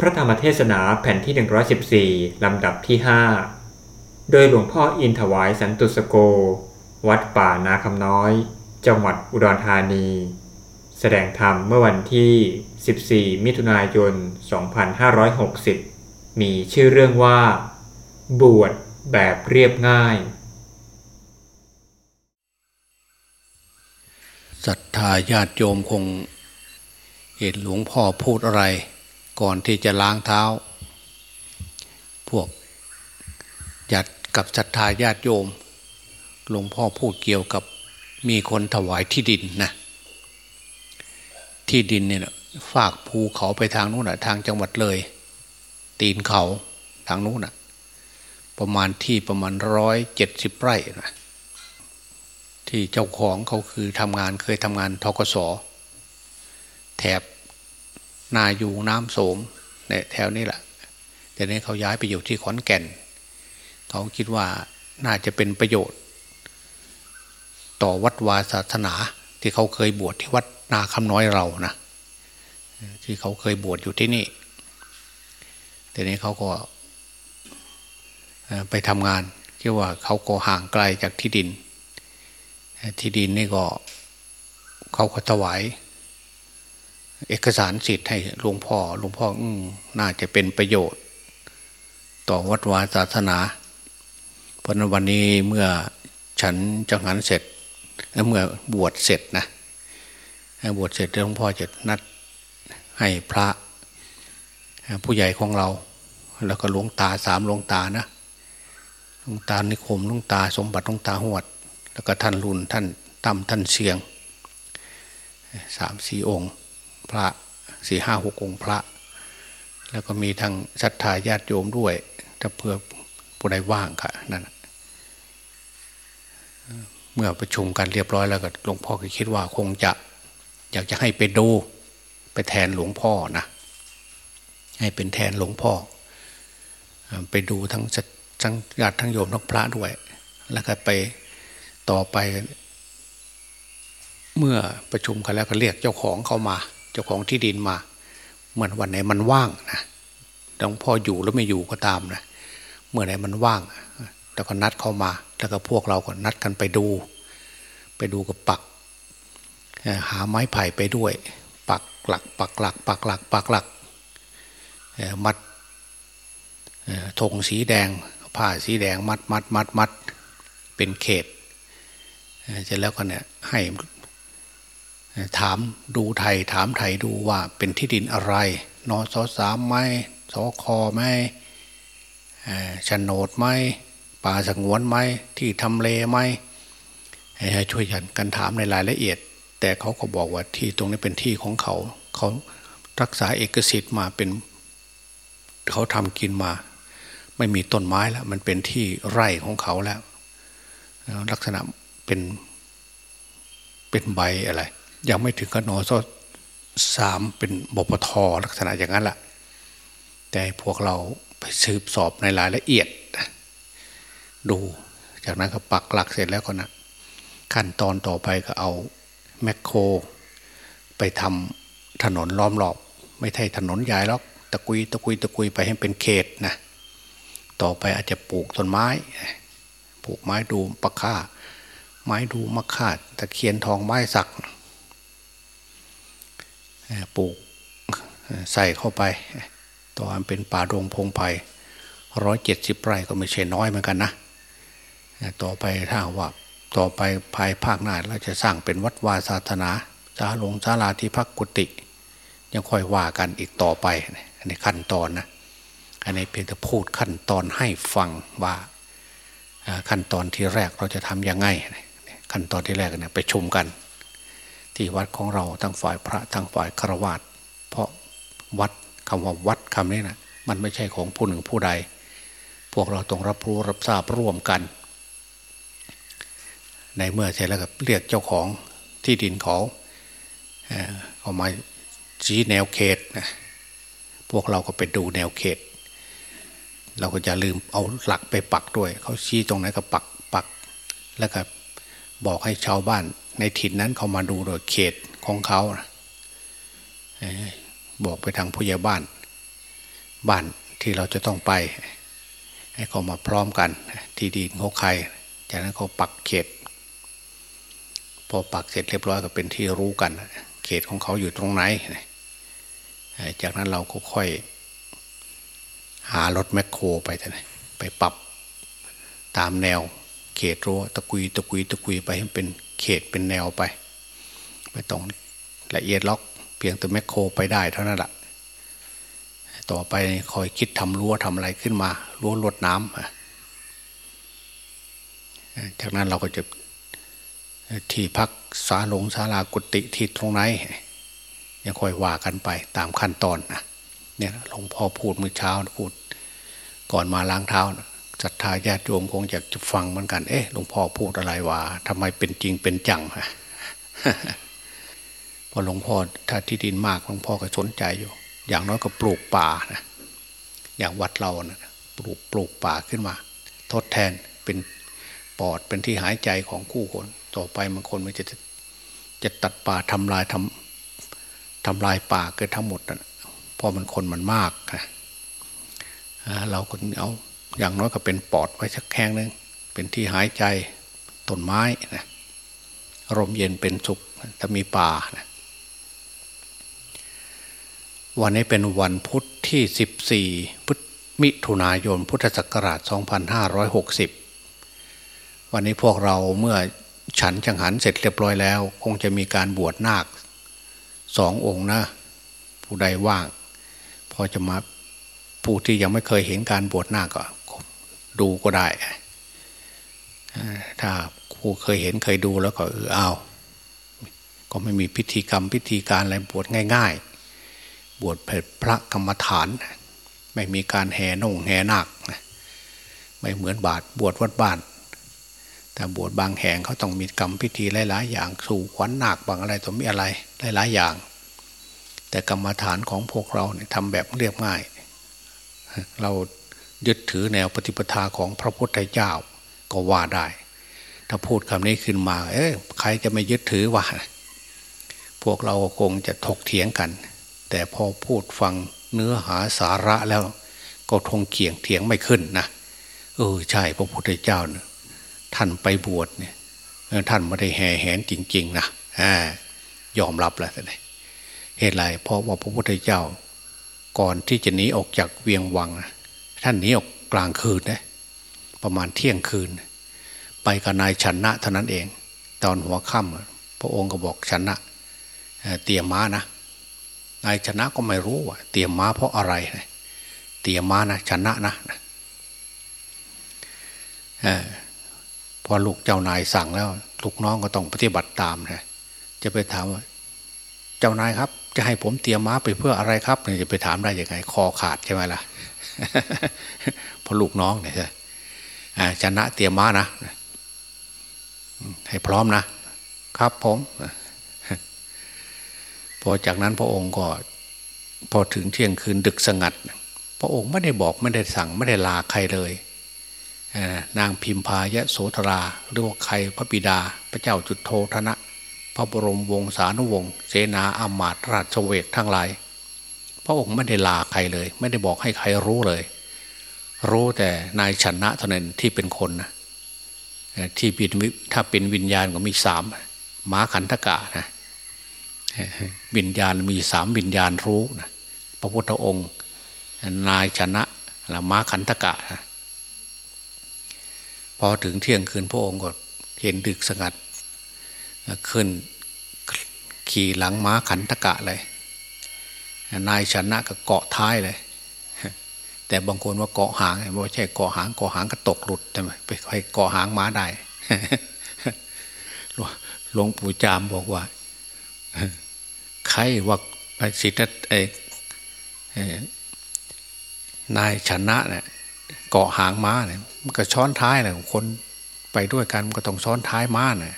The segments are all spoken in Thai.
พระธรรมเทศนาแผ่นที่ 114 ลำดับที่ 5 โดยหลวงพ่ออินถวายสันตุสโก วัดป่านาคำน้อย จังหวัดอุดรธานี แสดงธรรมเมื่อวันที่ 14 มิถุนายน 2560 มีชื่อเรื่องว่า บวชแบบเรียบง่าย ศรัทธาญาติโยมคง เห็นหลวงพ่อพูดอะไร ก่อนที่จะล้างเท้า พวกจัดกับศรัทธาญาติโยม หลวงพ่อพูดเกี่ยวกับมีคนถวายที่ดินนะที่ดินเนี่ยฝากภูเขาไปทางนู้นนะทางจังหวัดเลย ตีนเขาทางนู้นนะประมาณที่ประมาณร้อยเจ็ดสิบไร่นะที่เจ้าของเขาคือทำงานเคยทำงานทกศแถบ นายูน้ำโสมเนี่ยแถวนี้แหละแต่นี้เขาย้ายไปอยู่ที่ขอนแก่น เขาคิดว่าน่าจะเป็นประโยชน์ ต่อวัดวาศาสนาที่เขาเคยบวชที่วัดนาคำน้อยเรานะที่เขาเคยบวชอยู่ที่นี่แต่นี้เขาก็ไปทำงานคิดว่าเขาก็ห่างไกลจากที่ดิน ที่ดินนี่ก็เขาก็ถวาย เอกสารสิทธิ์ให้หลวงพ่อหลวงพ่ออน่าจะเป็นประโยชน์ ต่อวัดวาศาสนาเพราะนั้นวันนี้เมื่อฉันจังหันเสร็จเมื่อบวชเสร็จนะบวชเสร็จหลวงพ่อจะนัดให้พระ ผู้ใหญ่ของเรา แล้วก็หลวงตาสามหลวงตานะหลวงตานิคมหลวงตาสมบัติหลวงตาหวด แล้วก็ท่านรุนท่านตั้มท่านเชียงสามสี่องค์ พระสี่ห้าหกองค์พระ แล้วก็มีทางศรัทธาญาติโยมด้วย ถ้าเพื่อผู้ใดว่างค่ะนั่นเมื่อประชุมกันเรียบร้อยแล้วก็หลวงพ่อก็คิดว่าคงจะ อยากจะให้ไปดูไปแทนหลวงพ่อนะให้เป็นแทนหลวงพ่อ ไปดูทั้งทั้งญาติทั้งโยมทั้งพระด้วย แล้วก็ไปต่อไป เมื่อประชุมกันแล้วก็เรียกเจ้าของเข้ามา เจ้าของที่ดินมาเหมือนวันไหนมันว่างนะหลวงพ่ออยู่หรือไม่อยู่ก็ตามนะเมื่อไหนมันว่างแล้วก็นัดเข้ามา แล้วก็พวกเราก็นัดกันไปดู ไปดูกับปัก หาไม้ไผ่ไปด้วย ปักหลัก ปักหลัก ปักหลัก ปักหลักมัดธงสีแดง ผ้าสีแดงมัดมัดมัดมัดเป็นเขตเสร็จแล้วก็เนี่ยให้ ถามดูไทยถามไทยดูว่าเป็นที่ดินอะไรนอสอสามไหมสอคอไหมโฉนดไหมป่าสงวนไหมที่ทำเลไหมช่วยกันกันถามในรายละเอียด แต่เขาก็บอกว่าที่ตรงนี้เป็นที่ของเขา เขารักษาเอกสิทธิ์มาเป็นเขาทำกินมา ไม่มีต้นไม้แล้ว มันเป็นที่ไร่ของเขาแล้ว ลักษณะเป็นเป็นใบอะไร ยังไม่ถึงกนอซสามเป็นบปทลักษณะอย่างนั้นแหละแต่พวกเราไปสืบสอบในรายละเอียด ดูจากนั้นก็ปักหลักเสร็จแล้วก็นะขั้นตอนต่อไปก็เอาแมคโคร ไปทำถนนล้อมรอบ ไม่ใช่ถนนใหญ่หรอกตะกุยตะกุยตะกุยไปให้เป็นเขตนะต่อไปอาจจะปลูกต้นไม้ ปลูกไม้ดูปะค่าไม้ดูมะข่าตะเคียนทองไม้สัก ปลูกใส่เข้าไปต่อนเป็นป่าดงพงไผ่ร้อยเจ็ดสิบไร่ก็ไม่ใช่น้อยเหมือนกันนะต่อไปถ้าว่าต่อไปภายภาคหน้าเราจะสร้างเป็นวัดวาศาสนาสาลงศาลาที่พักกุฏิยังค่อยว่ากันอีกต่อไปอันนี้ขั้นตอนนะอันนี้เพียงแต่พูดขั้นตอนให้ฟังว่าขั้นตอนที่แรกเราจะทำยังไง ขั้นตอนที่แรกเนี่ยไปชมกัน ที่วัดของเราทั้งฝ่ายพระทั้งฝ่ายฆราวาสเพราะวัดคำว่าวัดคำนี้นะมันไม่ใช่ของผู้หนึ่งผู้ใด พวกเราต้องรับรู้รับทราบร่วมกัน ในเมื่อเสร็จแล้วก็เรียกเจ้าของที่ดินเขาเอามาชี้แนวเขตนะพวกเราก็ไปดูแนวเขต เราก็จะลืมเอาหลักไปปักด้วย เขาชี้ตรงไหนก็ปักปัก แล้วก็บอกให้ชาวบ้าน ในถิ่นนั้นเขามาดูโดยเขตของเขาบอกไปทางผู้ใหญ่บ้าน บ้านที่เราจะต้องไป ให้เขามาพร้อมกันที่ดินเขาใครจากนั้นเขาปักเขต พอปักเสร็จเรียบร้อยก็เป็นที่รู้กัน เขตของเขาอยู่ตรงไหน จากนั้นเราก็ค่อยหารถแมคโครไปไปปรับตามแนวเขตรั้วตะกุยตะกุยตะกุยไปให้เป็น เขตเป็นแนวไป ไม่ต้องละเอียดล็อก เพียงแต่แมคโครไปได้เท่านั้นแหละต่อไปคอยคิดทำรั้วทำอะไรขึ้นมารั้วลดน้ำจากนั้นเราก็จะที่พักสาหลงศาลากุฏิที่ตรงไหนยังค่อยว่ากันไปตามขั้นตอนนะเนี่ยหลวงพ่อพูดเมื่อเช้าพูด ก่อนมาล้างเท้านะ ศรัทธาญาติโยมคงอยากจะฟังเหมือนกัน เอ๊ะหลวงพ่อพูดอะไรวะทำไมเป็นจริงเป็นจังฮะพอหลวงพ่อถ้าที่ดินมากหลวงพ่อก็สนใจอยู่ อย่างน้อยก็ปลูกป่านะอย่างวัดเรานะปลูกปลูกป่าขึ้นมา ทดแทนเป็นปอดเป็นที่หายใจของคู่คน ต่อไปบางคนมันจะจะตัดป่าทำลายทำทำลายป่าเกิดทั้งหมดนะเพราะมันคนมันมากนะเราก็เอา อย่างน้อยก็เป็นปอดไว้สักแข้งหนึ่งเป็นที่หายใจต้นไม้นะลมเย็นเป็นสุขถ้ามีป่านะวันนี้เป็นวันพุทธที่ 14พุทธมิถุนายนพุทธศักราช 2560 วันนี้พวกเราเมื่อฉันจังหันเสร็จเรียบร้อยแล้ว คงจะมีการบวชนาคสององค์นะ ผู้ใดว่าง พอจะมาผู้ที่ยังไม่เคยเห็นการบวชนาคก็ ดูก็ได้ ถ้าผู้เคยเห็นเคยดูแล้วก็เออเอาก็ไม่มีพิธีกรรมพิธีการอะไรบวชง่าย ๆ บวชเผดพระกรรมฐาน ไม่มีการแห่นงแห่นาคไม่เหมือนบาทบวชวัดบ้าน แต่บวชบางแห่งเขาต้องมีกรรมพิธีหลาย ๆ อย่างสู่ขวัญนาคบางอะไรต้องมีอะไรหลาย ๆ อย่าง แต่กรรมฐานของพวกเราเนี่ยทำแบบเรียบง่าย เรา ยึดถือแนวปฏิปทาของพระพุทธเจ้าก็ว่าได้ ถ้าพูดคำนี้ขึ้นมา เอ้ยใครจะไม่ยึดถือวะพวกเราคงจะถกเถียงกัน แต่พอพูดฟังเนื้อหาสาระแล้ว ก็ทงเขียงเถียงไม่ขึ้นนะเออใช่พระพุทธเจ้าเนี่ยท่านไปบวชเนี่ยท่านไม่ได้แห่แหนจริง ๆนะยอมรับแล้วแต่เหตุไรเพราะว่าพระพุทธเจ้า ก่อนที่จะหนีออกจากเวียงวังนะ ท่านหนีออกกลางคืนนะประมาณเที่ยงคืน ไปกับนายชนะเท่านั้นเอง ตอนหัวค่ำพระองค์ก็บอกชนะเตรียมม้านะ นายชนะก็ไม่รู้ว่าเตรียมม้าเพราะอะไรนะเตรียมม้านะชนะนะพอลูกเจ้านายสั่งแล้ว ลูกน้องก็ต้องปฏิบัติตามนะจะไปถามว่าเจ้านายครับ จะให้ผมเตรียมม้าไปเพื่ออะไรครับเนี่ยจะไปถามได้ยังไงคอขาดใช่ไหมล่ะ พอลูกน้องเนี่ยชนะเตรียมมานะ ให้พร้อมนะ ครับผมพอจากนั้นพระองค์ก็ พอถึงเที่ยงคืนดึกสงัด พระองค์ไม่ได้บอกไม่ได้สั่งไม่ได้ลาใครเลยนางพิมพายะโสธราหรือว่าใครพระบิดา พระเจ้าจุดโทธนะ พระบรมวงศานุวงศ์เสนาอามาตย์ราชเวกทั้งหลาย พระองค์ไม่ได้ลาใครเลย ไม่ได้บอกให้ใครรู้เลย รู้แต่นายชนะเท่านั้นที่เป็นคนนะที่เป็นถ้าเป็นวิญญาณก็มีสามม้าขันธกะนะวิญญาณมีสามวิญญาณรู้นะพระพุทธองค์ นายชนะและม้าขันธกะนะพอถึงเที่ยงคืนพระองค์ก็เห็นดึกสงัด ขึ้นขี่หลังม้าขันธกะเลย นายชนะก็เกาะท้ายเลย แต่บางคนว่าเกาะหางไม่ใช่เกาะหางเกาะหางก็ตกหลุดใช่ไหมไปใครเกาะหางม้าได้หลวงปู่จามบอกว่าใครว่าสิทธิ์เอนายชนะเนี่ยเกาะหางม้าเนี่ยมันก็ช้อนท้ายเลยคนไปด้วยกันมันก็ต้องช้อนท้ายม้าเนี่ย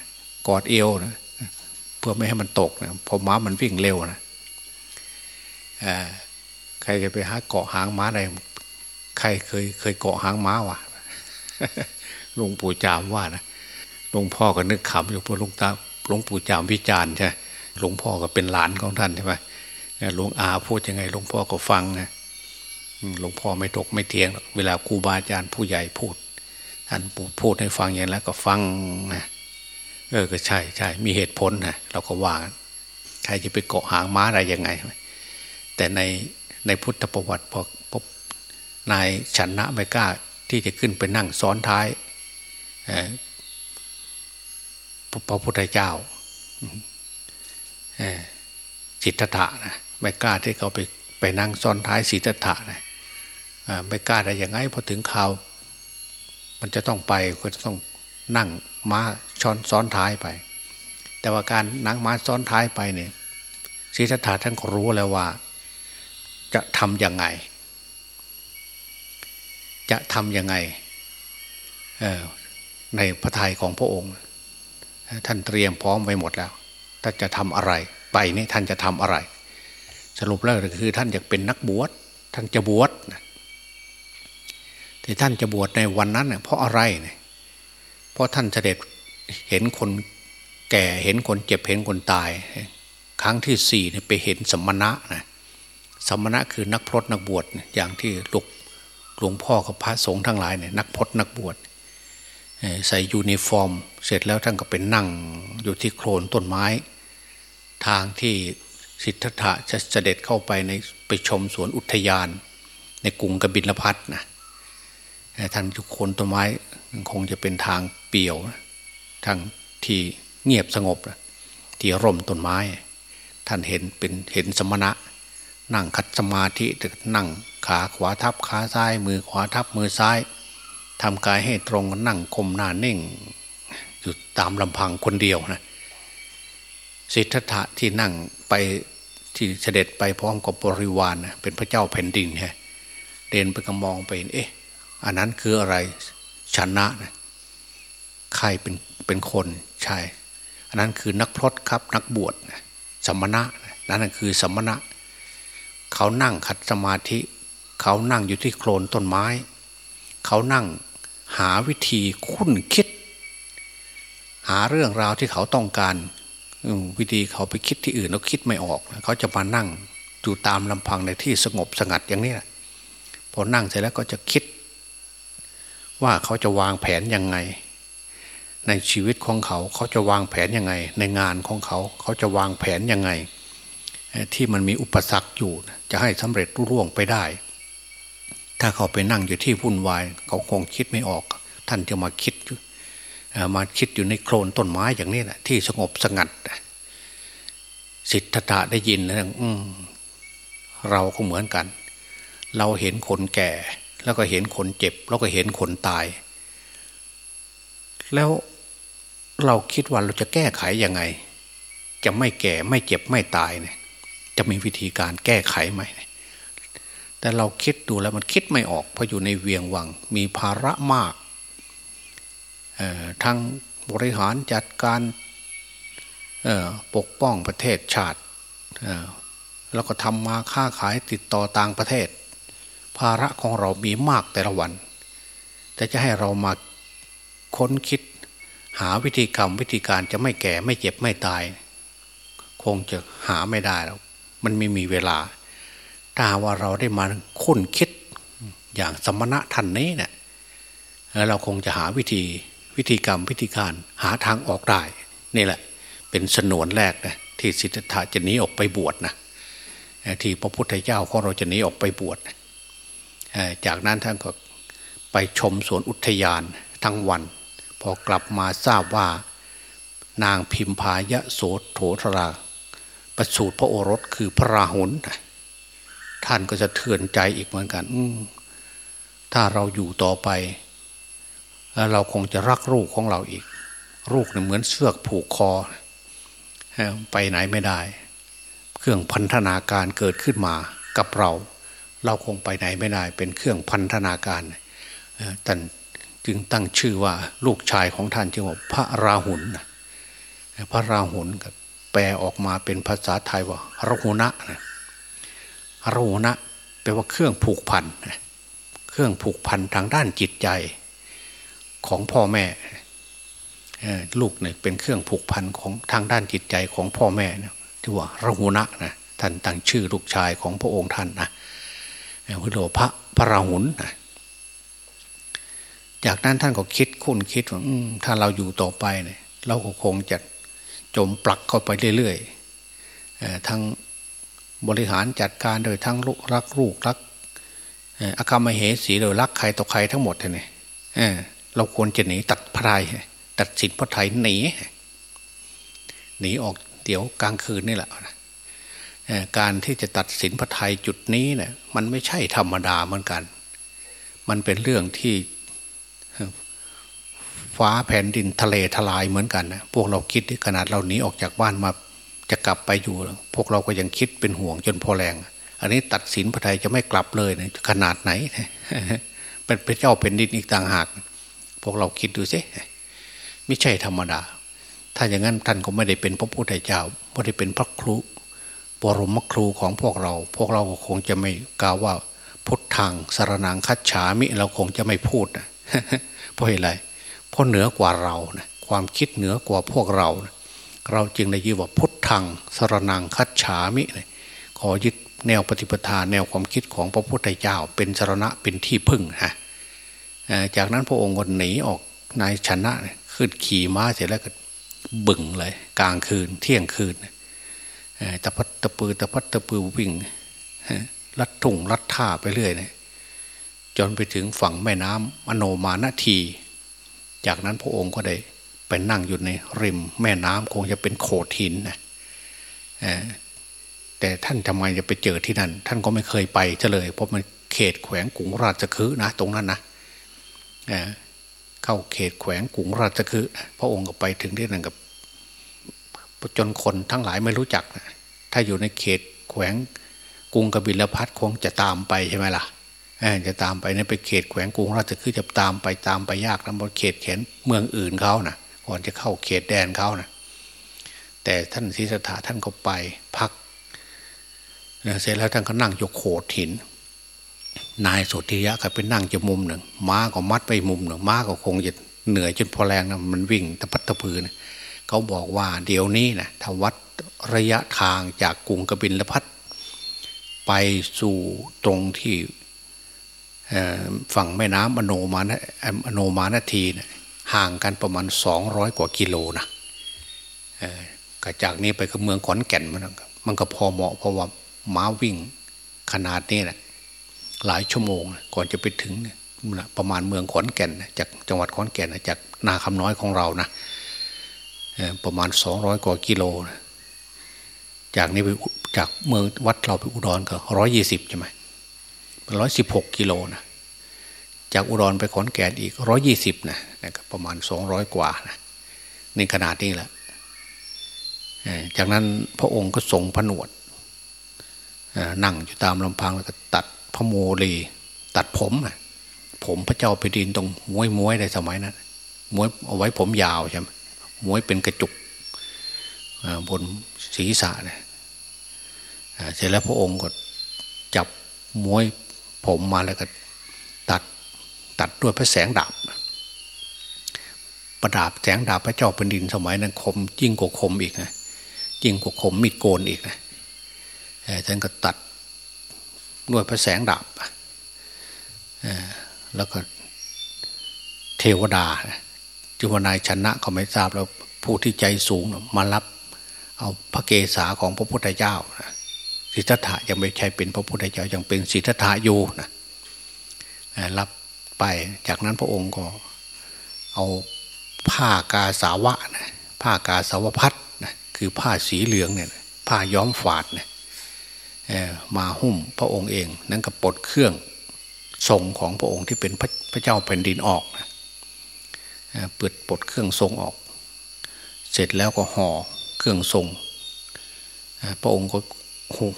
กอดเอวนะเพื่อไม่ให้มันตกเนะพอม้ามันวิ่งเร็วนะ ใครจะไปหาเกาะหางม้าได้ใครเคยเคยเกาะหางม้าวะหลวงปู่จามว่านะหลวงพ่อก็นึกขำอยู่พอหลวงตาหลวงปู่จามวิจารณ์ใช่หลวงพ่อก็เป็นหลานของท่านใช่ไหมหลวงอาพูดยังไงหลวงพ่อก็ฟังนะหลวงพ่อไม่ตกไม่เทียงเวลาครูบาอาจารย์ผู้ใหญ่พูดท่านพูดให้ฟังอย่างแล้วก็ฟังนะเออก็ใช่ใช่มีเหตุผลนะเราก็ว่าใครจะไปเกาะหางม้าอะไรยังไง แต่ในในพุทธประวัติพอพบนายชนะไม่กล้าที่จะขึ้นไปนั่งซ้อนท้ายพระพุทธเจ้าสิทธัตถะนะไม่กล้าที่เขาไปไปนั่งซ้อนท้ายสิทธัตถะนะไม่กล้าได้ยังไงพอถึงข่าว มันจะต้องไปก็จะต้องนั่งม้าช้อนซ้อนท้ายไป แต่ว่าการนั่งม้าซ้อนท้ายไปเนี่ยสิทธัตถะท่านก็รู้แล้วว่า จะทำยังไง จะทำยังไงในพระทัยของพระองค์ ท่านเตรียมพร้อมไว้หมดแล้วถ้าจะทำอะไร ไปนี่ท่านจะทำอะไร สรุปแล้วคือ ท่านอยากเป็นนักบวชท่านจะบวชที่ท่านจะบวชในวันนั้นเพราะอะไรเนี่ยเพราะท่านเสด็จเห็นคนแก่เห็นคนเจ็บเห็นคนตาย ครั้งที่สี่เนี่ยไปเห็นสมณะนะ สมณะคือนักพรตนักบวชอย่างที่หลวงหลวงพ่อกับพระสงฆ์ทั้งหลายเนี่ยนักพรตนักบวชใส่ยูนิฟอร์ม เสร็จแล้วท่านก็เป็นนั่งอยู่ที่โคลนต้นไม้ ทางที่สิทธัตถะจะเสด็จเข้าไปในไปชมสวนอุทยาน ในกรุงกบิลพัทนะท่านทุกคนต้นไม้คงจะเป็นทางเปี่ยวทางที่เงียบสงบที่ร่มต้นไม้ ท่านเห็นเป็นเห็นสมณะ นั่งคัดสมาธินั่งขาขวาทับขาซ้าย มือขวาทับมือซ้ายทำกายให้ตรงนั่งคมหน้าเน่งอยู่ตามลำพังคนเดียวนะสิทธัตถะที่นั่งไปที่เสด็จไปพร้อมกับบริวารนะเป็นพระเจ้าแผ่นดินฮะเดินไปก็มองไปเอ๊ะอันนั้นคืออะไรชนะนะใครเป็นเป็นคนใช่ อันนั้นคือนักพรตครับ นักบวชสมณะนั่นคือสมณะ เขานั่งขัดสมาธิ เขานั่งอยู่ที่โคลนต้นไม้ เขานั่งหาวิธีคุ้นคิด หาเรื่องราวที่เขาต้องการวิธีเขาไปคิดที่อื่นแล้วคิดไม่ออก เขาจะมานั่งอยู่ตามลำพังในที่สงบสงัดอย่างนี้พอนั่งเสร็จแล้วก็จะคิด ว่าเขาจะวางแผนยังไง ในชีวิตของเขาเขาจะวางแผนยังไง ในงานของเขาเขาจะวางแผนยังไง ที่มันมีอุปสรรคอยู่ จะให้สำเร็จรุ่ร่วงไปได้ ถ้าเขาไปนั่งอยู่ที่วุ่นวาย เขาคงคิดไม่ออก ท่านจะมาคิดมาคิดอยู่ในโคลนต้นไม้อย่างนี้แหละที่สงบสงัดสิทธัตถะได้ยินแล้วเราก็เหมือนกัน เราเห็นคนแก่ แล้วก็เห็นคนเจ็บ แล้วก็เห็นคนตาย แล้วเราคิดว่าเราจะแก้ไขยังไง จะไม่แก่ไม่เจ็บไม่ตายเนี่ย จะมีวิธีการแก้ไขไหม แต่เราคิดดูแล้วมันคิดไม่ออก เพราะอยู่ในเวียงวังมีภาระมากทั้งบริหารจัดการปกป้องประเทศชาติ แล้วก็ทำมาค้าขายติดต่อต่างประเทศ ภาระของเรามีมากแต่ละวัน แต่จะให้เรามาค้นคิดหาวิธีกรรมวิธีการจะไม่แก่ไม่เจ็บไม่ตาย คงจะหาไม่ได้แล้ว มันไม่มีเวลา ถ้าว่าเราได้มาค้นคิดอย่างสมณะท่านนี้เนะี่ยเราคงจะหาวิธีวิธีกรรมวิธีการหาทางออกได้นี่แหละ เป็นสนวนแรกนะที่สิทธัตถะจะหนีออกไปบวชนะที่พระพุทธเจ้าของเราจะหนีออกไปบวชจากนั้นท่านก็ไปชมสวนอุทยานทั้งวัน พอกลับมาทราบว่านางพิมพายะโสโถทรา ประสูตรพระโอรสคือพระราหุลท่านก็จะเทือนใจอีกเหมือนกันถ้าเราอยู่ต่อไป เราคงจะรักลูกของเราอีก ลูกเนี่ยเหมือนเสือกผูกคอ ไปไหนไม่ได้ เครื่องพันธนาการเกิดขึ้นมากับเรา เราคงไปไหนไม่ได้ เป็นเครื่องพันธนาการท่านจึงตั้งชื่อว่าลูกชายของท่านชื่อว่าพระราหุลพระราหุลกัน แปลออกมาเป็นภาษาไทยว่าราหุนะราหุนะแปลว่าเครื่องผูกพันเครื่องผูกพันทางด้านจิตใจของพ่อแม่ลูกเนี่ยเป็นเครื่องผูกพันของทางด้านจิตใจของพ่อแม่ที่ว่าราหุนะนะท่านตั้งชื่อลูกชายของพระองค์ท่านนะพุทโธพระพระราหุลจากนั้นท่านก็คิดคุ้นคิดว่าถ้าเราอยู่ต่อไปเนี่ยเราก็คงจะ จมปลักเข้าไปเรื่อยๆทั้งบริหารจัดการโดยทั้งรักลูกรักอาคารมเหสีโดยรักใครต่อใครทั้งหมดเนี่ยเราควรจะหนีตัดพระไทยตัดสินพระไทยหนีหนีออกเดี๋ยวกลางคืนนี่แหละการที่จะตัดสินพระไทยจุดนี้เนี่ยมันไม่ใช่ธรรมดาเหมือนกัน มันเป็นเรื่องที่ ฟ้าแผ่นดินทะเลทลายเหมือนกันนะพวกเราคิดขนาดเราหนีออกจากบ้านมาจะกลับไปอยู่ พวกเราก็ยังคิดเป็นห่วงจนพอแรง อันนี้ตัดสินพระไทยจะไม่กลับเลยนะขนาดไหน เป็นพระเจ้าเป็นดินอีกต่างหาก พวกเราคิดดูสิไม่ใช่ธรรมดา ถ้าอย่างนั้นท่านก็ไม่ได้เป็นพระพุทธเจ้าไม่ได้เป็นพระครูบรมครูของพวกเรา พวกเราก็คงจะไม่กล่าวว่าพุทธังสารนังคัจฉามิเราคงจะไม่พูดนะเพราะอะไร เพราเหนือกว่าเรานะความคิดเหนือกว่าพวกเรานะเราจึงได้ยินว่าพุทธังสรนังคัจฉามินะขอยึดแนวปฏิปทาแนวความคิดของพระพุทธเจ้า เป็นสรณะเป็นที่พึ่งฮะจากนั้นพระองค์ก็หนีออกนายชนะขึ้นขี่ม้าเสร็จแล้วก็บึ่งเลย กลางคืนเที่ยงคืนตะพัดตะปือตะพัดตะปือวิ่งลัดทุ่งลัดท่าไปเรื่อยเนี่ยจนไปถึงฝั่งแม่น้ำมโนมานาที จากนั้นพระองค์ก็ได้ไปนั่งอยู่ในริม แม่น้ำคงจะเป็นโขดหินนะแต่ท่านทำไมจะไปเจอที่นั่น ท่านก็ไม่เคยไปเลย เพราะมันเขตแขวงกุงราชคือนะ ตรงนั้นนะเข้าเขตแขวงกุงราชคือพระองค์ก็ไปถึงที่นั่นกับจนคนทั้งหลายไม่รู้จักนะถ้าอยู่ในเขตแขวงกรุงกบิลพัทคงจะตามไปใช่ไหมล่ะ จะตามไปในไปเขตแขวงกรุงราชคือจะตามไปตามไปยากนะบนเขตแขนเมืองอื่นเขานะก่อนจะเข้าเขตแดนเขานะแต่ท่านศรีสถาท่านก็ไปพักเสร็จแล้วท่านก็นั่งยกโขดหิน นายสุธิยะก็ไปนั่งจะมุมหนึ่งม้าก็มัดไปมุมหนึ่งม้าก็คงจะเหนื่อยจนพอแรงนะมันวิ่งตะพัดตะพือนะเขาบอกว่าเดี๋ยวนี้นะถ้าวัดระยะทางจากกรุงกบินละพัดไปสู่ตรงที่ ฝั่งแม่น้ำอโนมานะอโนมานาทีนะห่างกันประมาณสองร้อยกว่ากิโลนะกจากนี้ไปก็เมืองขอนแก่นมันมันก็พอเหมาะเพราะว่าม้าวิ่งขนาดนี้นะหลายชั่วโมงก่อนจะไปถึงประมาณเมืองขอนแก่น จากจังหวัดขอนแก่นจากนาคำน้อยของเรานะประมาณสองร้อยกว่ากิโลนะจากนี้ไปจากเมืองวัดเราไปอุดรก็ร้อยยี่สิบใช่ไหม ร้อยสิบหกกิโลนะจากอุดรไปขอนแก่นอีกร้อยี่สิบนะนะประมาณสองร้อยกว่านะในขนาดนี้แหละจากนั้นพระองค์ก็ทรงผนวดนั่งอยู่ตามลำพังแล้วก็ตัดพระโมลีตัดผมผมพระเจ้าไปดินตรงมวยมวยในสมัยนั้นมวยเอาไว้ผมยาวใช่ไหมมวยเป็นกระจุกบนศีรษะเนี่ยเสร็จแล้วพระองค์ก็จับมวย ผมมาแล้วก็ตัดตัดด้วยพระแสงดาบ ประดาบแสงดาบพระเจ้าเป็นดินสมัยนั้นคมยิ่งกว่าคมอีกนะยิ่งกว่าคมมีดโกนอีกนะท่านก็ตัดด้วยพระแสงดาบแล้วก็เทวดาจุวนายชนะเขาไม่ทราบแล้วผู้ที่ใจสูงมารับ เอาพระเกศาของพระพุทธเจ้า สิทธัตถะยังไม่ใช่เป็นพระพุทธเจ้ายังเป็นสิทธัตถะอยู่นะรับไปจากนั้นพระองค์ก็เอาผ้ากาสาวะนะผ้ากาสาวพัดนะคือผ้าสีเหลืองเนี่ยผ้าย้อมฝาดเนี่ยมาหุ้มพระองค์เอง นั้นก็ปลดเครื่องทรงของพระองค์ที่เป็นพระเจ้าแผ่นดินออกนะเปิดปลดเครื่องทรงออก เสร็จแล้วก็ห่อเครื่องทรง พระองค์ก็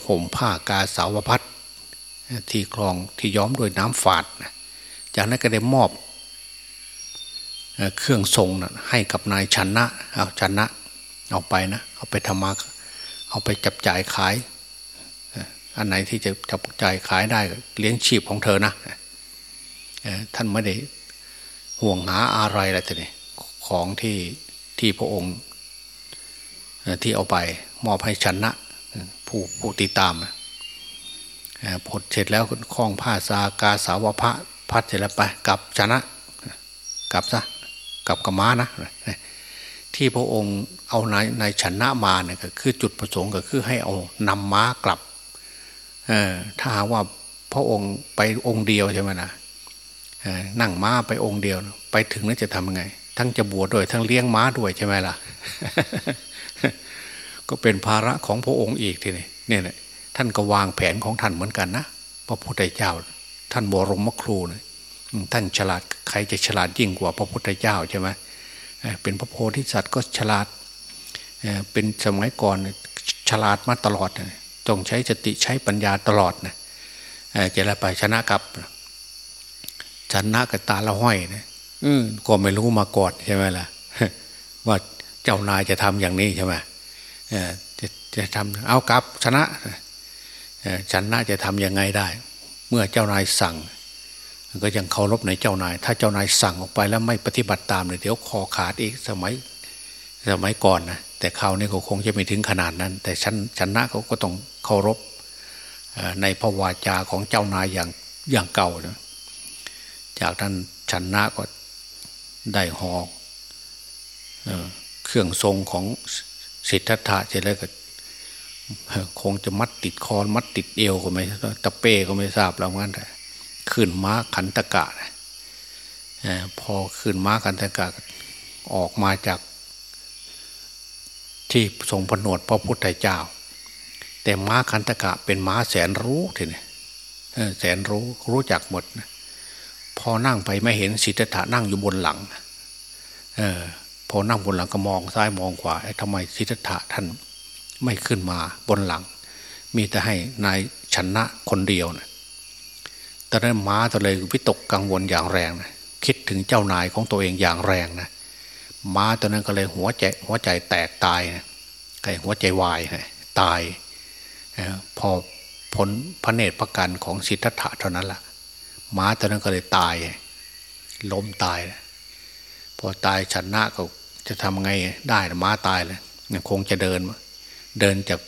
ห่มผ้ากาสาวพัดที่คลองที่ย้อมด้วยน้ำฝาดนะจากนั้นก็ได้มอบเครื่องทรงนะให้กับนายชนะเอาชนะเอาไปนะเอาไปทำมาเอาไปจับจ่ายขาย อันไหนที่จะจับจ่ายขายได้เลี้ยงชีพของเธอนะท่านไม่ได้ห่วงหาอะไรอะไรแต่นี่ของที่ที่พระองค์ที่เอาไปมอบให้ชนะ ผู้ผู้ติดตามพดเสร็จแล้วคล้องผ้าสากาสาวพระพัดเสร็จแล้วไปกลับชนะกลับซะกลับกับม้านะที่พระองค์เอาในในชนะมาเนี่ยก็คือจุดประสงค์ก็คือให้เอานำม้ากลับถ้าหากว่าพระองค์ไปองค์เดียวใช่ไหมนะนั่งม้าไปองค์เดียว ไปถึงแล้วจะทำยังไง ทั้งจะบวชด้วยทั้งเลี้ยงม้าด้วยใช่ไหมล่ะ ก็เป็นภาระของพระองค์อีกทีนี้เนี่ยท่านก็วางแผนของท่านเหมือนกันนะพระพุทธเจ้า ท่านบรมครูเนี่ยท่านฉลาดใครจะฉลาดยิ่งกว่าพระพุทธเจ้าใช่ไหมเป็นพระโพธิสัตว์ก็ฉลาดเป็นสมัยก่อนฉลาดมาตลอดต้องใช้สติใช้ปัญญาตลอดนะเจะละไปชนะกับชนะกับตาละห้อยนะก็ไม่รู้มาก่อนใช่ไหมล่ะว่าเจ้านายจะทำอย่างนี้ใช่ไหม จะจะทำเอากลับชนะชนะจะทำยังไงได้ เมื่อเจ้านายสั่ง ก็ยังเคารพในเจ้านาย ถ้าเจ้านายสั่งออกไปแล้วไม่ปฏิบัติตามเลยเดี๋ยวคอขาดอีกสมัยสมัยก่อนนะแต่คราวนี้ก็คงจะไม่ถึงขนาดนั้น แต่ชนชนะเขาก็ต้องเคารพในพระวาจาของเจ้านายอย่างอย่างเก่านะจากนั้นชนะก็ได้หอกเครื่องทรงของ สิทธัตถะเสร็จแล้วก็คงจะมัดติดคอมัดติดเอวก็ไม่ตะเป้ก็ไม่ทราบแล้วงั้นแต่ขึ้นม้าขันตะกะพอขึ้นม้าขันตะกะออกมาจาก ที่ทรงผนวดพระพุทธเจ้า แต่ม้าขันตะกะเป็นม้าแสนรู้ทีนี้แสนรู้รู้จักหมด พอนั่งไปไม่เห็นสิทธัตถะนั่งอยู่บนหลังออ พอนั่งบนหลังก็มองซ้ายมองขวาทำไมสิทธัตถะท่านไม่ขึ้นมาบนหลัง มีแต่ให้นายชนะคนเดียวนะตอนนั้นม้าตัวเลยวิตกกังวลอย่างแรงนะคิดถึงเจ้านายของตัวเองอย่างแรงนะม้าตัวนั้นก็เลยหัวใจหัวใจแตกตายนะไก่หัวใจวายนะตายพอผลพระเนตรประกันของสิทธัตถะเท่านั้นละ่ะม้าตัวนั้นก็เลยตายล้มตายพอตายชนะก็ จะทำไงได้ม้าตายเลยคงจะเดิน เดินจาก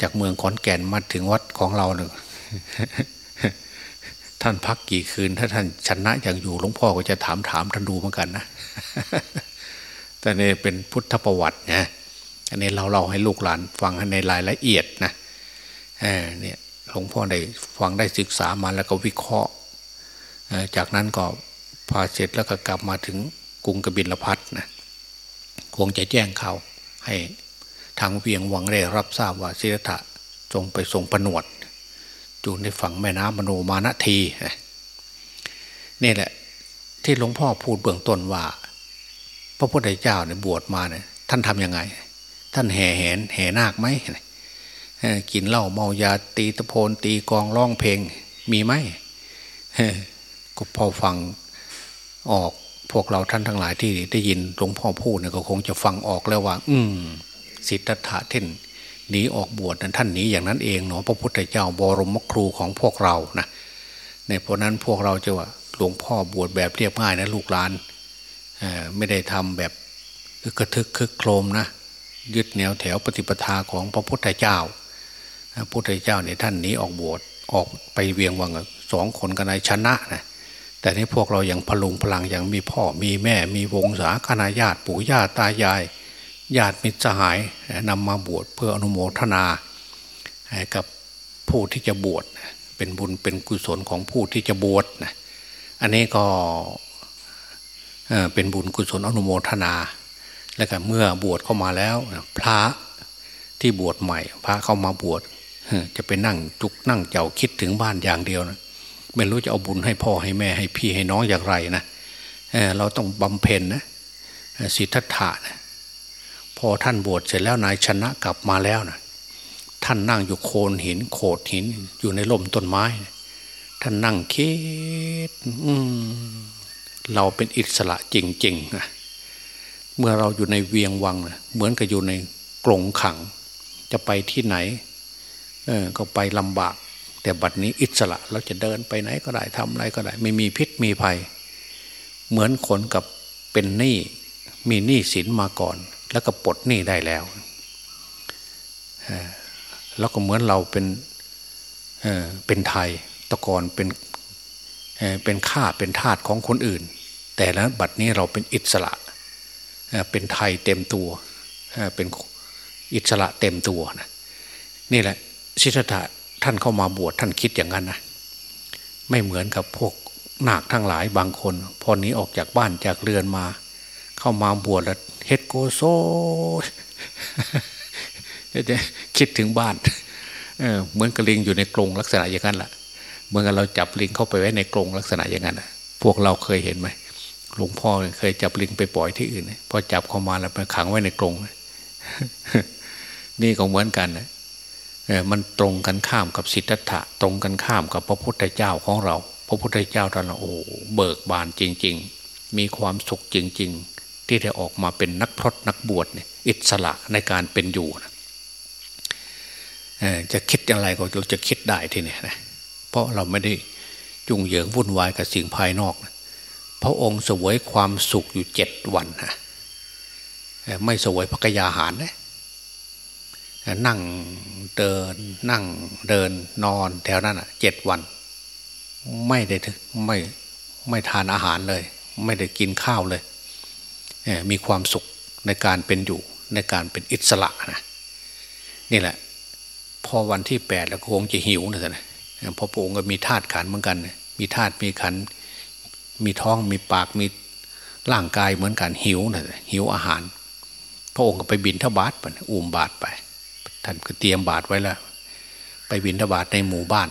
จากเมืองขอนแก่นมาถึงวัดของเราหนึ่งท่านพักกี่คืน ถ้าท่านชนะอย่างอยู่หลวงพ่อก็จะถามถามท่านดูเหมือนกันนะแต่นี่เป็นพุทธประวัตินะอันนี้เราเล่าให้ลูกหลานฟังในรายละเอียดนะเนี่ยหลวงพ่อได้ฟังได้ศึกษามาแล้วก็วิเคราะห์จากนั้นก็พาเสร็จแล้วก็กลับมาถึงกรุงกบิลพัทนะ คงจะแจ้งข่าวให้ทางเวียงวังได้รับทราบว่าศิรธะจงไปทรงประนวดอยู่ในฝั่งแม่น้ำมโนมาณทีนี่แหละ ที่หลวงพ่อพูดเบื้องต้นว่า พระพุทธเจ้าเนี่ยบวชมาเนี่ยท่านทำยังไง ท่านแห่แหนแห่นาคไหมกินเหล้าเมายาตีตะโพนตีกองร้องเพลงมีไหมก็พอฟังออก พวกเราท่านทั้งหลายที่ได้ยินหลวงพ่อพูดเนี่ยก็คงจะฟังออกแล้วว่า อืมสิทธัตถะท่นหนีออกบวชนั้นท่านหนีอย่างนั้นเองเนาะพระพุทธเจ้าบรมครูของพวกเรานะในเพราะนั้นพวกเราจะว่าหลวงพ่อบวชแบบเรียบง่ายนะลูกหลานไม่ได้ทำแบบกระทึกคึกโครมนะยึดแนวแถวปฏิปทาของพระพุทธเจ้าพระพุทธเจ้าเนี่ยท่านหนีออกบวชออกไปเวียงวังสองคนกันในชนะนะ แต่ในพวกเราอยัางพลุงพลังอยังมีพ่อมีแม่ มีวงศาคณาญาติปู่ย่าตายายญาติมิตรสหายนำมาบวชเพื่ออนุโมทนากับผู้ที่จะบวชเป็นบุญเป็นกุศลของผู้ที่จะบวชนะอันนี้ก็เป็นบุญกุศลอนุโมทนา แล้วก็เมื่อบวชเข้ามาแล้ว พระที่บวชใหม่ พระเข้ามาบวชจะไปนั่งจุกนั่งเจ้าคิดถึงบ้านอย่างเดียวนะ ไม่รู้จะเอาบุญให้พ่อให้แม่ให้พี่ให้น้องอย่างไรนะเเราต้องบำเพ็ญนะสิทธัตถะนะพอท่านบวชเสร็จแล้วนายชนะกลับมาแล้วนะท่านนั่งอยู่โคนหินโขดหินอยู่ในร่มต้นไม้ ท่านนั่งคิดเราเป็นอิสระจริงๆนะเมื่อเราอยู่ในเวียงวังนะเหมือนกับอยู่ในกรงขัง จะไปที่ไหน เออก็ไปลำบาก แต่บัดนี้อิสระเราจะเดินไปไหนก็ได้ทำอะไรก็ได้ ไม่มีพิษมีภัย เหมือนคนกับเป็นหนี้มีหนี้สินมาก่อน แล้วก็ปลดหนี้ได้แล้วแล้วก็เหมือนเราเป็นเเป็นไทยตะกอนเป็นเเป็นข้าเป็นทาสของคนอื่น แต่แล้วบัดนี้เราเป็นอิสระเป็นไทยเต็มตัวเป็นอิสระเต็มตัวนะนี่แหละสิทธัตถะ ท่านเข้ามาบวชท่านคิดอย่างนั้นนะไม่เหมือนกับพวกนาคทั้งหลายบางคน พอนี้ออกจากบ้านจากเรือนมา เข้ามาบวชแล้วเฮ็ดโกโซจะคิดถึงบ้านเเหมือนกับลิงอยู่ในกรงลักษณะอย่างนั้นแหละเมื่อเราจับลิงเข้าไปไว้ในกรงลักษณะอย่างนั้นพวกเราเคยเห็นไหมหลวงพ่อเคยจับลิงไปปล่อยที่อื่นพอจับเข้ามาแล้วไปขังไว้ในกรงนี่ก็เหมือนกันนะ มันตรงกันข้ามกับสิทธัตถะตรงกันข้ามกับพระพุทธเจ้าของเรา พระพุทธเจ้าท่านโอ้เบิกบานจริง ๆ มีความสุขจริง ๆ ที่ได้ออกมาเป็นนักพรตนักบวชเนี่ยอิสระในการเป็นอยู่นะจะคิดอย่างไรก็เราจะคิดได้ทีนี้นะเพราะเราไม่ได้จุงเหยิงวุ่นวายกับสิ่งภายนอกนะพระองค์สวยความสุขอยู่เจ็ดวันนะไม่สวยพระกยาหารนะ นั่งเดิน นั่งเดินนอนแถวนั้นอะเจ็ดวัน ไม่ได้ไม่ไม่ทานอาหารเลย ไม่ได้กินข้าวเลยมีความสุขในการเป็นอยู่ในการเป็นอิสระนะนี่แหละ พอวันที่แปดแล้วคงจะหิวนะท่านพอพระองค์ก็มีธาตุขันเหมือนกัน มีธาตุมีขัน มีท้องมีปากมีร่างกายเหมือนกันหิวนะหิวอาหาร พระองค์ก็ไปบินทบาทไปอุ้มบาทไป ท่านก็เตรียมบาทไว้แล้ว ไปบินทบาทในหมู่บ้าน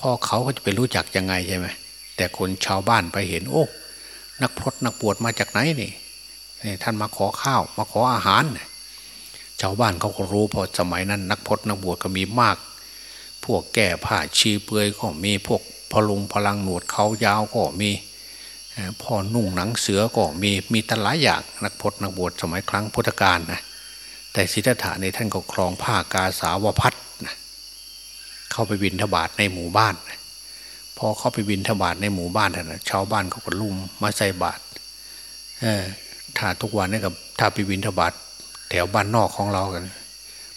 พ่อเขาก็จะไปรู้จักยังไงใช่ไหมแต่คนชาวบ้านไปเห็น โอ้ นักพรตนักบวชมาจากไหนนี่ท่านมาขอข้าวมาขออาหาร ชาวบ้านเขาก็รู้พอสมัยนั้น นักพรตนักบวชก็มีมาก พวกแก่ผ้าชีเปลือยก็มีพวกพลุงพลังหนวดเขายาวก็มีพ่อนุ่งหนังเสือก็มีมีตหลายอย่างนักพจนักบวชสมัยครั้งพุทธกาลนะ แต่สิทธัตถะในท่านก็ครองผ้ากาสาวพัดนะเข้าไปบินทบาทในหมู่บ้าน พอเข้าไปบินทบาทในหมู่บ้านท่านชาวบ้านเขาก็ลุ่มมาใส่บาตรถ้าทุกวันนี่กับถ้าไปบินทบาทแถวบ้านนอกของเรากัน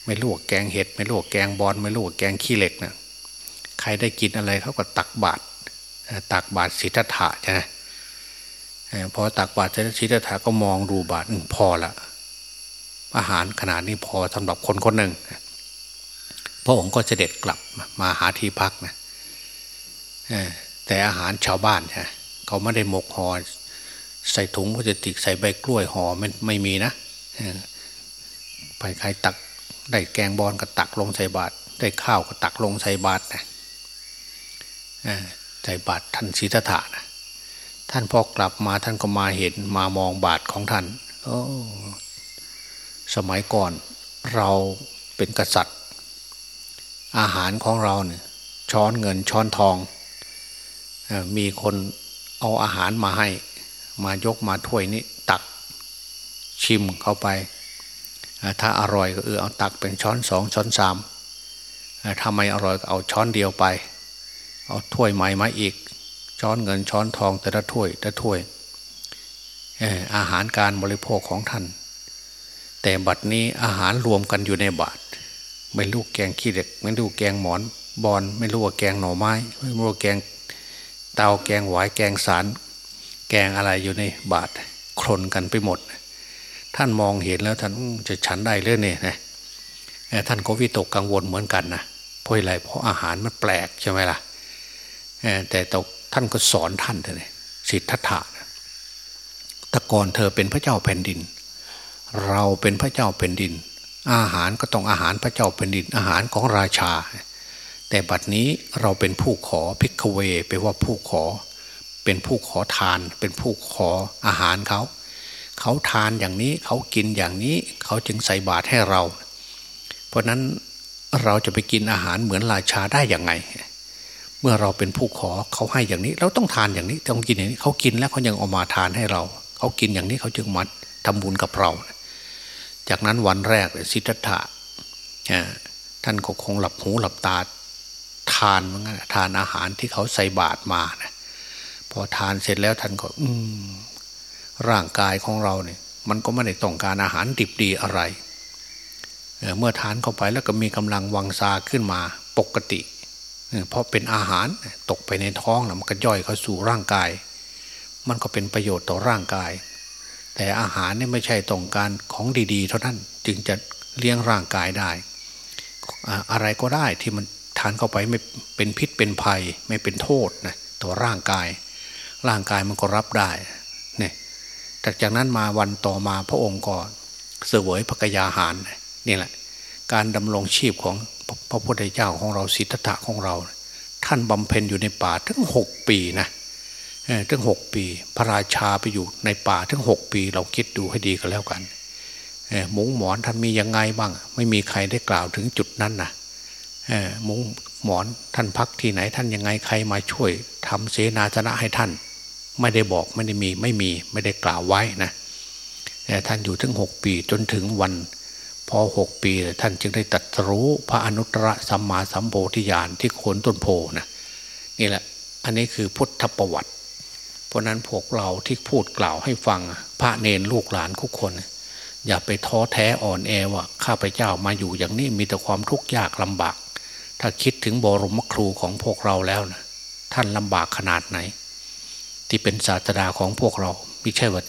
ไม่ลวกแกงเห็ด ไม่ลวกแกงบอลไม่ลวกแกงขี้เหล็กนะใครได้กินอะไรเขาก็ตักบาตรตักบาตรสิทธัตถะใช่ไหมพอตักบาตรสิทธัตถะก็มองดูบาตรพอละ อาหารขนาดนี้พอสำหรับคนคนหนึ่งพระองค์ก็เสด็จกลับมาหาที่พักนะแต่อาหารชาวบ้านใช่เขาไม่ได้หมกหอ่อใส่ถุงพลาสติกใส่ใบกล้วยห่อมันไม่มีนะไปใครตักได้แกงบอลก็ตักลงใส่บาตรได้ข้าวก็ตักลงใส่บาตรนะใส่บาตรท่านศรีทธานะท่านพอกลับมาท่านก็มาเห็นมามองบาตรของท่านโอ้ สมัยก่อนเราเป็นกษัตริย์ อาหารของเราเนี่ยช้อนเงินช้อนทอง มีคนเอาอาหารมาให้ มายกมาถ้วยนี้ตักชิมเข้าไป ถ้าอร่อยก็เออเอาตักเป็นช้อนสองช้อนสามถ้าไม่อร่อยก็เอาช้อนเดียวไป เอาถ้วยใหม่มาอีก ช้อนเงินช้อนทองแต่ละถ้วยแต่ละถ้วยอาหารการบริโภคของท่าน แต่บัดนี้อาหารรวมกันอยู่ในบาทไม่รู้แกงขี้เหล็ก ไม่รู้แกงหมอนบอลไม่รู้ว่าแกงหน่อไม้ ไม่รู้ว่าแกงเตาแกงหวายแกงสาร แกงอะไรอยู่ในบาทคลนกันไปหมด ท่านมองเห็นแล้วท่านจะฉันได้เรื่องนี้นะท่านก็วิตกกังวลเหมือนกันนะเพราะอะไรเพราะอาหารมันแปลกใช่ไหมล่ะแต่ตท่านก็สอนท่านเลยสิทธัตถะตะกอนเธอเป็นพระเจ้าแผ่นดิน เราเป็นพระเจ้าเป็นดิน อาหารก็ต้องอาหารพระเจ้าเป็นดินอาหารของราชา แต่บัดนี้เราเป็นผู้ขอพิกเวไปว่าผู้ขอ เป็นผู้ขอทาน เป็นผู้ขออาหารเขาเขาทานอย่างนี้เขากินอย่างนี้เขาจึงใส่บาตรให้เรา เพราะนั้นเราจะไปกินอาหารเหมือนราชาได้อย่างไง เมื่อเราเป็นผู้ขอเขาให้อย่างนี้ เราต้องทานอย่างนี้ต้องกินอย่างนี้เขากินแล้วเขายังเอามาทานให้เรา เขากินอย่างนี้เขาจึงมัดทำบุญกับเรา จากนั้นวันแรกสิทธัตถะท่านก็คงหลับหูหลับตาทานมือนกันทานอาหารที่เขาใส่บาตรมานะพอทานเสร็จแล้วท่านก็ อืร่างกายของเราเนี่ย มันก็ไม่ได้ต้องการอาหารดิบดีอะไรเเมื่อทานเข้าไปแล้วก็มีกำลังวังซาขึ้นมาปกติเพราะเป็นอาหารตกไปในท้องแล้วมันก็ย่อยเข้าสู่ร่างกาย มันก็เป็นประโยชน์ต่อร่างกาย แต่อาหารเนี่ยไม่ใช่ต้องการของดี ๆ เท่านั้นจึงจะเลี้ยงร่างกายได้ อะไรก็ได้ที่มันทานเข้าไปไม่เป็นพิษเป็นภัย ไม่เป็นโทษนะต่อร่างกาย ร่างกายมันก็รับได้เนี่ยจากนั้นมาวันต่อมาพระองค์ก็เสวยพระกยาหารนี่แหละ การดำรงชีพของพระพุทธเจ้าของเราสิทธัตถะของเรา ท่านบำเพ็ญอยู่ในป่าถึงหกปีนะ ถึงหกปี พระราชาไปอยู่ในป่าถึงหกปี เราคิดดูให้ดีก็แล้วกันมุ้งหมอนท่านมียังไงบ้าง ไม่มีใครได้กล่าวถึงจุดนั้นนะมุ้งหมอนท่านพักที่ไหนท่านยังไงใครมาช่วยทำเสนาสนะให้ท่าน ไม่ได้บอกไม่ได้มีไม่มีไม่ได้กล่าวไว้นะแต่ท่านอยู่ถึงหกปีจนถึงวัน พอหกปีท่านจึงได้ตัดรู้พระอนุตตรสัมมาสัมโพธิญาณที่โคนต้นโพนะนี่แหละ อันนี้คือพุทธประวัติ ราะนั้นพวกเราที่พูดกล่าวให้ฟังพระเนรลูกหลานทุกคน อย่าไปท้อแท้อ่อนแอว่าข้าพเจ้ามาอยู่อย่างนี้มีแต่ความทุกข์ยากลำบาก ถ้าคิดถึงบรมครูของพวกเราแล้วนะท่านลำบากขนาดไหน ที่เป็นศาสดาของพวกเราไม่ใช่ว่า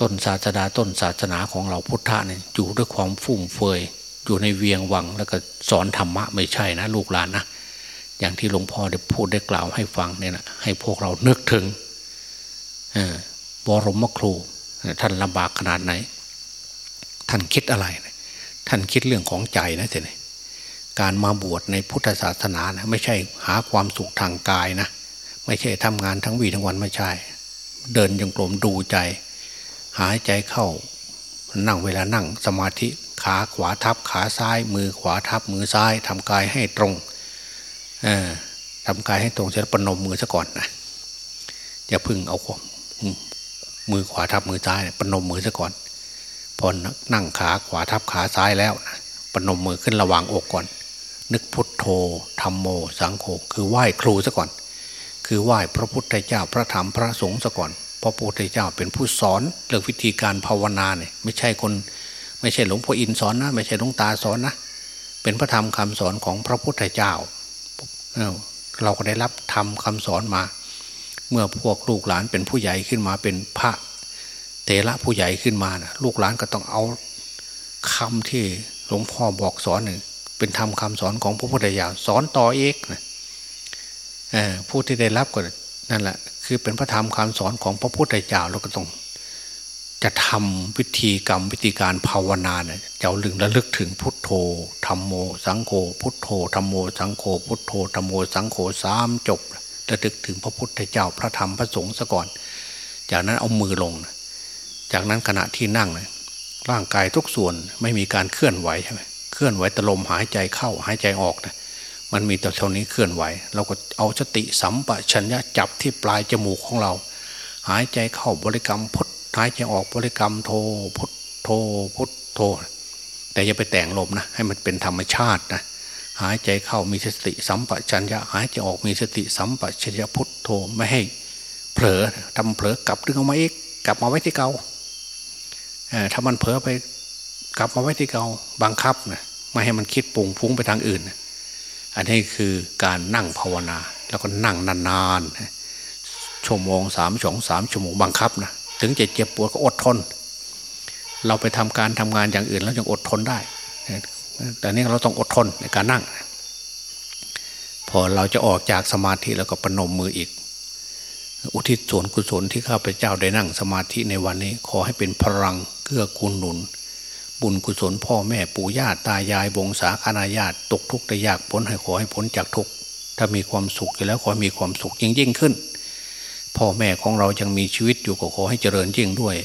ต้นศาสดาต้นศาสนาของเราพุทธะเนี่ยอยู่ด้วยความฟุ่มเฟือยอยู่ในเวียงวังแล้วก็สอนธรรมะไม่ใช่นะ ลูกหลานนะอย่างที่หลวงพ่อได้พูดได้กล่าวให้ฟังเนี่ยนะให้พวกเรานึกถึง บรมครูท่านลำบากขนาดไหน ท่านคิดอะไร ท่านคิดเรื่องของใจนะเจนี่การมาบวชในพุทธศาสนานะไม่ใช่หาความสุขทางกายนะ ไม่ใช่ทำงานทั้งวีทั้งวันไม่ใช่ เดินยังกลมดูใจ หายใจเข้า นั่งเวลานั่งสมาธิขาขวาทับขาซ้าย มือขวาทับมือซ้ายทำกายให้ตรงทำกายให้ตรงเสร็จปนมมือซะก่อนนะอย่าพึ่งเอาคม มือขวาทับมือซ้ายปนมมือซะก่อน พอนั่งขาขวาทับขาซ้ายแล้วนะปนมมือขึ้นระหว่างอกก่อน นึกพุทโธธรรมโม สังโฆคือไหว้ครูซะก่อน คือไหว้พระพุทธเจ้าพระธรรมพระสงฆ์ซะก่อนพระพุทธเจ้าเป็นผู้สอนเรื่องวิธีการภาวนาเนี่ยไม่ใช่คน ไม่ใช่หลวงพ่ออินสอนนะไม่ใช่หลวงตาสอนนะเป็นพระธรรมคำสอนของพระพุทธเจ้าเราก็ได้รับธรรมคาสอนมา เมื่อพวกลูกหลานเป็นผู้ใหญ่ขึ้นมาเป็นพระเตระผู้ใหญ่ขึ้นมานะลูกหลานก็ต้องเอาคำที่หลวงพ่อบอกสอนหนึ่งเป็นธรรมคาสอนของพระพุทธเจ้าสอนต่อเอกนะผู้ที่ได้รับก็นั่นแหละคือเป็นพระธรรมคำสอนของพระพุทธเจ้าเราก็ต้องจะทำวิธีกรรมวิธีการภาวนาเนี่ยเจ้าลึงระลึกถึงพุทโธธรรมโม สังโฆพุทโธธรรมโมสังโฆพุทโธธรรมโมสังโฆสามจบ ระลึกถึงพระพุทธเจ้าพระธรรมพระสงฆ์ซะก่อน จากนั้นเอามือลง จากนั้นขณะที่นั่งเยร่างกายทุกส่วนไม่มีการเคลื่อนไหวใช่ไหมเคลื่อนไหวตลมหายใจเข้าหายใจออกนะมันมีแต่เท่านี้เคลื่อนไหว เราก็เอาสติสัมปชัญญะจับที่ปลายจมูกของเรา หายใจเข้าบริกรรมพุทหายใจออกบริกรรมโทพุทโทพุทโท แต่อย่าไปแต่งลมนะให้มันเป็นธรรมชาตินะ หายใจเข้ามีสติสัมปชัญญะหายใจออกมีสติสัมปชัญญะพุทโทไม่ให้เผลอทำเผลอกลับดึงเอามาอีกกลับมาไว้ที่เก่าถ้ามันเผลอไปกลับมาไว้ที่เก่าบังคับนะไม่ให้มันคิดปุ่งฟุ้งไปทางอื่น อันนี้คือการนั่งภาวนา แล้วก็นั่งนานๆชั่วโมงสามชั่วโมงสามชั่วโมงบังคับนะถึงจะเจ็บปวดก็อดทน เราไปทำการทำงานอย่างอื่นแล้วยังอดทนได้ แต่นี้เราต้องอดทนในการนั่ง พอเราจะออกจากสมาธิแล้วก็ปนมมืออีก อุทิศส่วนกุศลที่ข้าพเจ้าได้นั่งสมาธิในวันนี้ ขอให้เป็นพลังเกื้อกูลหนุน บุญกุศลพ่อแม่ปู่ย่าตายายวงศาคณาญาติตกทุกข์ได้ยากพ้นให้ขอให้พ้นจากทุกข์ถ้ามีความสุขอยู่แล้วขอมีความสุขยิ่งยิ่งขึ้น พ่อแม่ของเรายังมีชีวิตอยู่ก็ขอให้เจริญยิ่งด้วย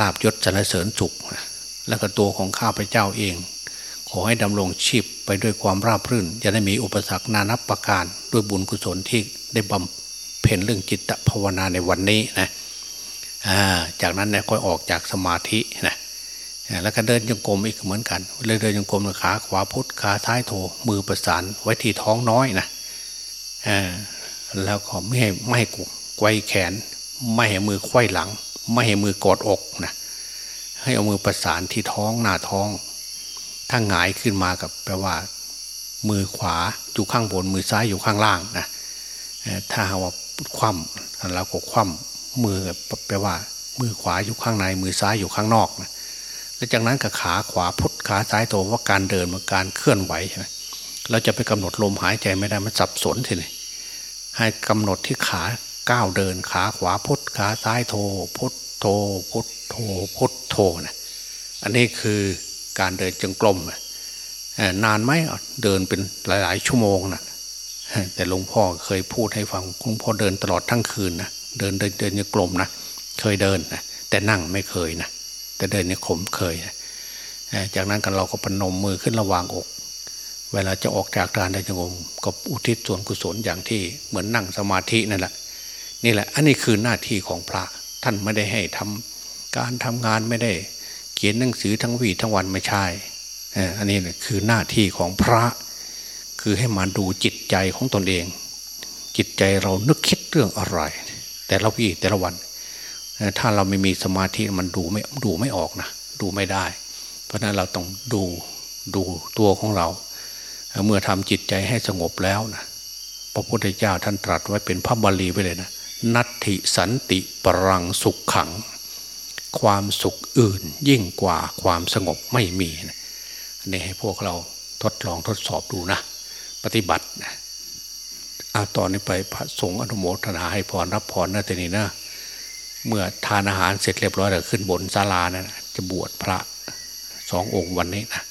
ลาบยศสรรเสริญสุข และก็ตัวของข้าพเจ้าเอง อให้ดำรงชีพไปด้วยความราบรื่นอย่าได้มีอุปสรรคนานับประการด้วยบุญกุศลที่ได้บำเพ็ญเรื่องจิตภาวนาในวันนี้นะจากนั้นเนี่ยค่อยออกจากสมาธินะแล้วก็เดินยังกรมอีกเหมือนกันเลยเดินยังกรมขาขวาพุทธขาท้ายโถมือประสานไว้ที่ท้องน้อยนะแล้วก็ไม่ให้ไม่ให้ไกวแขน ไม่ให้มือควยหลัง ไม่ให้มือกอดอกนะให้เอามือประสานที่ท้องหน้าท้อง ถ้าหงายขึ้นมากับแปลว่า มือขวาอยู่ข้างบน มือซ้ายอยู่ข้างล่างนะถ้าว่าคว่ำเราก็คว่ำมือแปลว่า มือขวาอยู่ข้างใน มือซ้ายอยู่ข้างนอกนะแล้วจากนั้นกับขาขวาพุทขาซ้ายโตว่าการเดินมันการเคลื่อนไหวใช่ไหมเราจะไปกำหนดลมหายใจไม่ได้มันสับสนทีนี่ให้กำหนดที่ขาก้าวเดินขาขวาพุทขาซ้ายโทพุทโทพุทโทพุทโทนะอันนี้คือ การเดินจงกรมนานไหมเดินเป็นหลาย ๆ ชั่วโมงนะแต่หลวงพ่อเคยพูดให้ฟังหลวงพ่อเดินตลอดทั้งคืนนะเดินเดินเดินจงกรมนะเคยเดินนะแต่นั่งไม่เคยนะแต่เดินในขมเคยนะจากนั้นกันเราก็ปนมมือขึ้นระวางอก เวลาจะออกจากการเดินจงกรมก็อุทิศส่วนกุศลอย่างที่เหมือนนั่งสมาธินั่นแหละนี่แหละ อันนี้คือหน้าที่ของพระท่านไม่ได้ให้ทำการทำงานไม่ได้ เขียนหนังสือทั้งวีทั้งวันไม่ใช่อันนี้คือหน้าที่ของพระ คือให้มาดูจิตใจของตนเอง จิตใจเรานึกคิดเรื่องอะไร แต่ละวี่แต่ละวัน ถ้าเราไม่มีสมาธิมันดูไม่ดูไม่ออกนะดูไม่ได้ เพราะนั้นเราต้องดูดูตัวของเรา เมื่อทำจิตใจให้สงบแล้วนะพระพุทธเจ้าท่านตรัสไว้เป็นพระบาลีไปเลยนะนัตถิสันติปรังสุขขัง ความสุขอื่นยิ่งกว่าความสงบไม่มีนะนี่ให้พวกเราทดลองทดสอบดูนะ ปฏิบัตินะอาตอนนี้ไปพระสงฆ์อนุโมทนาให้พรรับพรนะแต่นี่นะ เมื่อทานอาหารเสร็จเรียบร้อยแล้วขึ้นบนศาลานะจะบวชพระสององค์วันนี้นะ